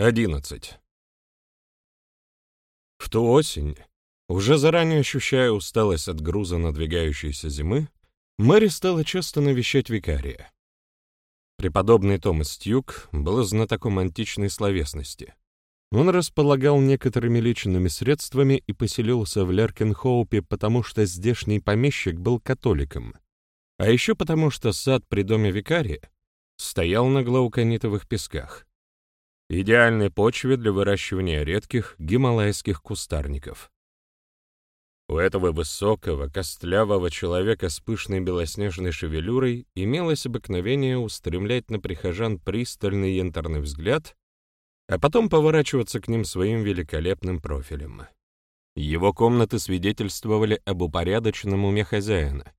11. В ту осень, уже заранее ощущая усталость от груза надвигающейся зимы, Мэри стала часто навещать викария. Преподобный Томас Тьюк был знатоком античной словесности. Он располагал некоторыми личными средствами и поселился в Леркенхоупе, потому что здешний помещик был католиком, а еще потому что сад при доме викария стоял на глауконитовых песках идеальной почве для выращивания редких гималайских кустарников. У этого высокого, костлявого человека с пышной белоснежной шевелюрой имелось обыкновение устремлять на прихожан пристальный янтарный взгляд, а потом поворачиваться к ним своим великолепным профилем. Его комнаты свидетельствовали об упорядоченном уме хозяина.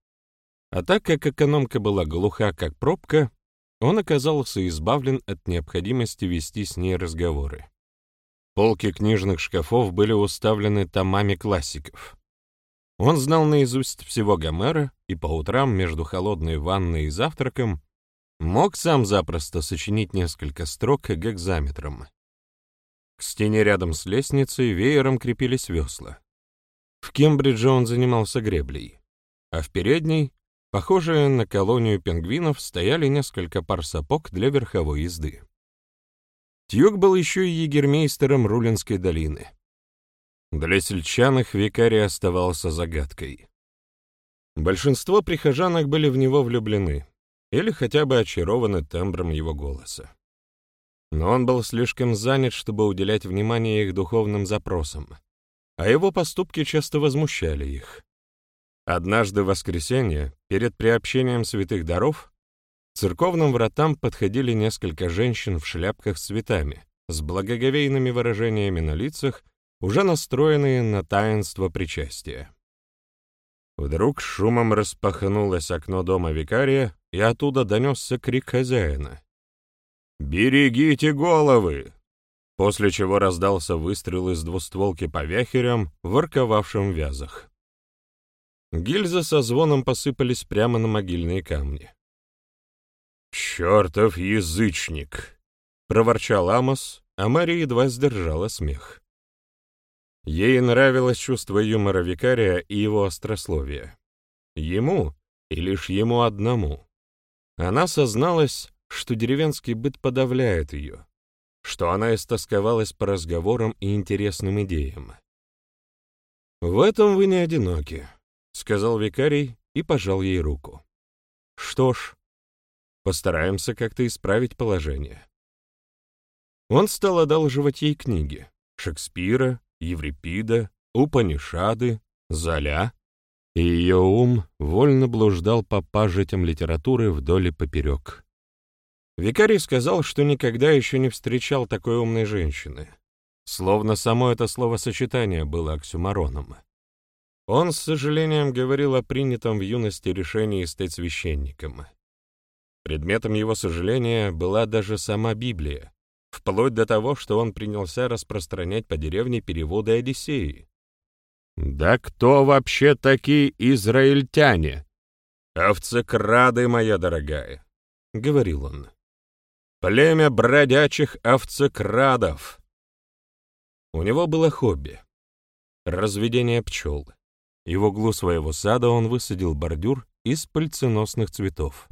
А так как экономка была глуха, как пробка, он оказался избавлен от необходимости вести с ней разговоры. Полки книжных шкафов были уставлены томами классиков. Он знал наизусть всего Гомера и по утрам между холодной ванной и завтраком мог сам запросто сочинить несколько строк к гекзаметрам. К стене рядом с лестницей веером крепились весла. В Кембридже он занимался греблей, а в передней Похожие на колонию пингвинов стояли несколько пар сапог для верховой езды. Тьюк был еще и егермейстером Рулинской долины. Для сельчан их викарий оставался загадкой. Большинство прихожанок были в него влюблены или хотя бы очарованы тембром его голоса. Но он был слишком занят, чтобы уделять внимание их духовным запросам, а его поступки часто возмущали их. Однажды в воскресенье, перед приобщением святых даров, к церковным вратам подходили несколько женщин в шляпках с цветами, с благоговейными выражениями на лицах, уже настроенные на таинство причастия. Вдруг шумом распахнулось окно дома викария, и оттуда донесся крик хозяина. «Берегите головы!» После чего раздался выстрел из двустволки по вяхерям, ворковавшим в вязах. Гильзы со звоном посыпались прямо на могильные камни. «Чертов язычник!» — проворчал Амос, а Мария едва сдержала смех. Ей нравилось чувство юмора викария и его острословия. Ему, и лишь ему одному. Она созналась, что деревенский быт подавляет ее, что она истосковалась по разговорам и интересным идеям. В этом вы не одиноки. — сказал викарий и пожал ей руку. «Что ж, постараемся как-то исправить положение». Он стал одалживать ей книги Шекспира, Еврипида, Упанишады, Золя, и ее ум вольно блуждал по пажитям литературы вдоль и поперек. Викарий сказал, что никогда еще не встречал такой умной женщины, словно само это словосочетание было оксюмароном. Он с сожалением говорил о принятом в юности решении стать священником. Предметом его сожаления была даже сама Библия, вплоть до того, что он принялся распространять по деревне переводы Одиссеи. «Да кто вообще такие израильтяне? Овцекрады, моя дорогая!» — говорил он. «Племя бродячих овцекрадов!» У него было хобби — разведение пчел — и в углу своего сада он высадил бордюр из пыльценосных цветов.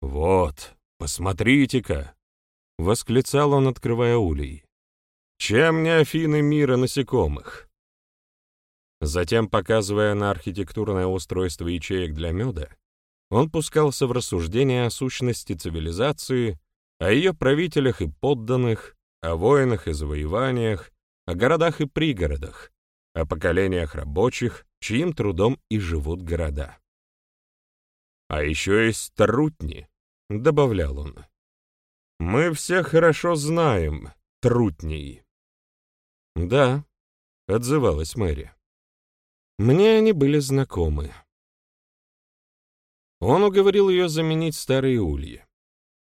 «Вот, посмотрите-ка!» — восклицал он, открывая улей. «Чем не Афины мира насекомых?» Затем, показывая на архитектурное устройство ячеек для меда, он пускался в рассуждения о сущности цивилизации, о ее правителях и подданных, о войнах и завоеваниях, о городах и пригородах, о поколениях рабочих, чьим трудом и живут города. «А еще есть трутни», — добавлял он. «Мы все хорошо знаем трутней». «Да», — отзывалась Мэри. «Мне они были знакомы». Он уговорил ее заменить старые ульи.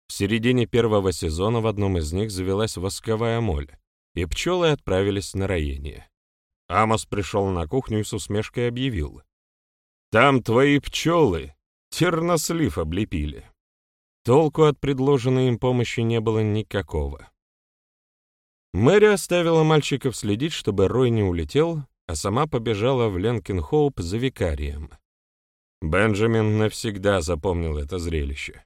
В середине первого сезона в одном из них завелась восковая моль, и пчелы отправились на роение. Амос пришел на кухню и с усмешкой объявил. «Там твои пчелы тернослив облепили». Толку от предложенной им помощи не было никакого. Мэри оставила мальчиков следить, чтобы Рой не улетел, а сама побежала в Ленкинхоуп за викарием. Бенджамин навсегда запомнил это зрелище.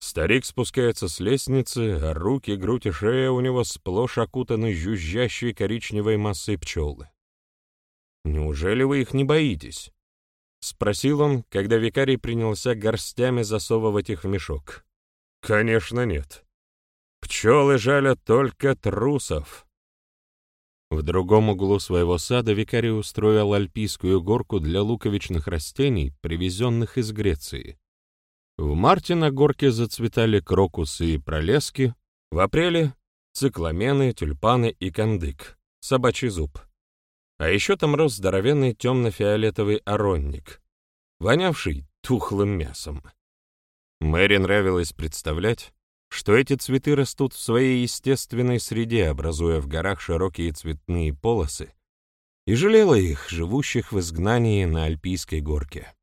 Старик спускается с лестницы, а руки, грудь и шея у него сплошь окутаны жужжащей коричневой массой пчелы. «Неужели вы их не боитесь?» — спросил он, когда викарий принялся горстями засовывать их в мешок. «Конечно нет. Пчелы жалят только трусов». В другом углу своего сада викарий устроил альпийскую горку для луковичных растений, привезенных из Греции. В марте на горке зацветали крокусы и пролески, в апреле — цикламены, тюльпаны и кандык, собачий зуб. А еще там рос здоровенный темно-фиолетовый оронник, вонявший тухлым мясом. Мэри нравилось представлять, что эти цветы растут в своей естественной среде, образуя в горах широкие цветные полосы, и жалела их, живущих в изгнании на Альпийской горке.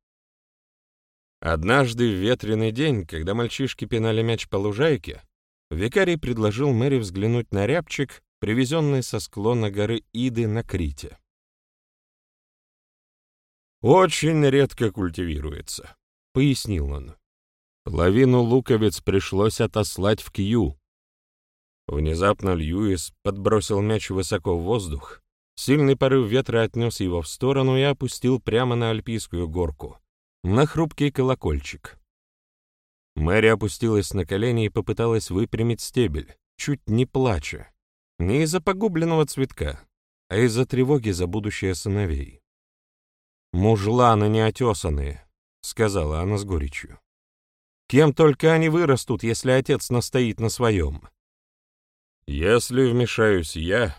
Однажды в ветреный день, когда мальчишки пинали мяч по лужайке, викарий предложил Мэри взглянуть на рябчик, привезенный со склона горы Иды на Крите. «Очень редко культивируется», — пояснил он. «Половину луковиц пришлось отослать в Кью». Внезапно Льюис подбросил мяч высоко в воздух, сильный порыв ветра отнес его в сторону и опустил прямо на Альпийскую горку, на хрупкий колокольчик. Мэри опустилась на колени и попыталась выпрямить стебель, чуть не плача, не из-за погубленного цветка, а из-за тревоги за будущее сыновей. «Мужланы неотесанные», — сказала она с горечью. «Кем только они вырастут, если отец настоит на своем?» «Если вмешаюсь я,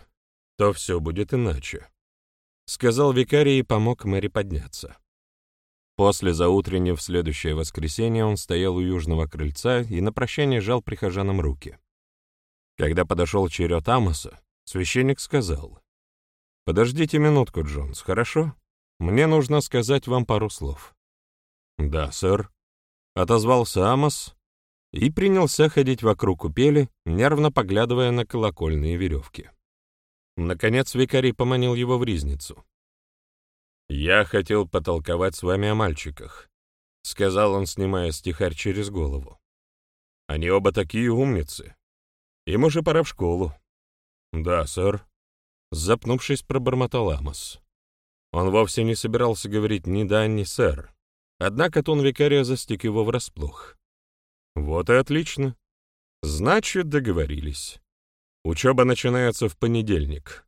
то все будет иначе», — сказал викарий и помог Мэри подняться. После заутреннего в следующее воскресенье он стоял у южного крыльца и на прощание жал прихожанам руки. Когда подошел черед Амоса, священник сказал, «Подождите минутку, Джонс, хорошо?» Мне нужно сказать вам пару слов». «Да, сэр», — отозвался Амос и принялся ходить вокруг купели, нервно поглядывая на колокольные веревки. Наконец викарий поманил его в ризницу. «Я хотел потолковать с вами о мальчиках», — сказал он, снимая стихарь через голову. «Они оба такие умницы. Им уже пора в школу». «Да, сэр», — запнувшись, пробормотал Амос. Он вовсе не собирался говорить ни да, ни сэр. Однако тон викария застиг его врасплох. Вот и отлично. Значит, договорились. Учеба начинается в понедельник.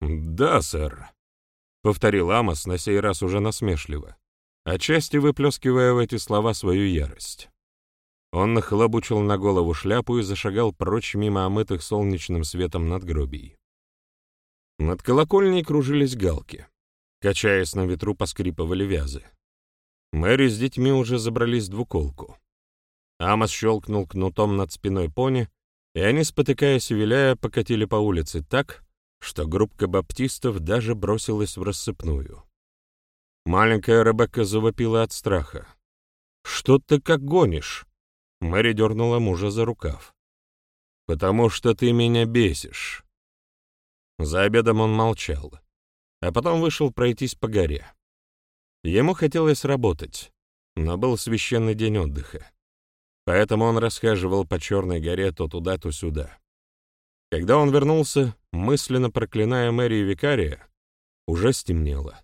Да, сэр, — повторил Амос на сей раз уже насмешливо, отчасти выплескивая в эти слова свою ярость. Он нахлобучил на голову шляпу и зашагал прочь мимо омытых солнечным светом надгробий. Над колокольней кружились галки. Качаясь на ветру, поскрипывали вязы. Мэри с детьми уже забрались в двуколку. Амос щелкнул кнутом над спиной пони, и они, спотыкаясь и виляя, покатили по улице так, что группка баптистов даже бросилась в рассыпную. Маленькая Ребекка завопила от страха. «Что ты как гонишь?» Мэри дернула мужа за рукав. «Потому что ты меня бесишь». За обедом он молчал а потом вышел пройтись по горе. Ему хотелось работать, но был священный день отдыха. Поэтому он расхаживал по Черной горе то туда, то сюда. Когда он вернулся, мысленно проклиная Мэри и Викария, уже стемнело.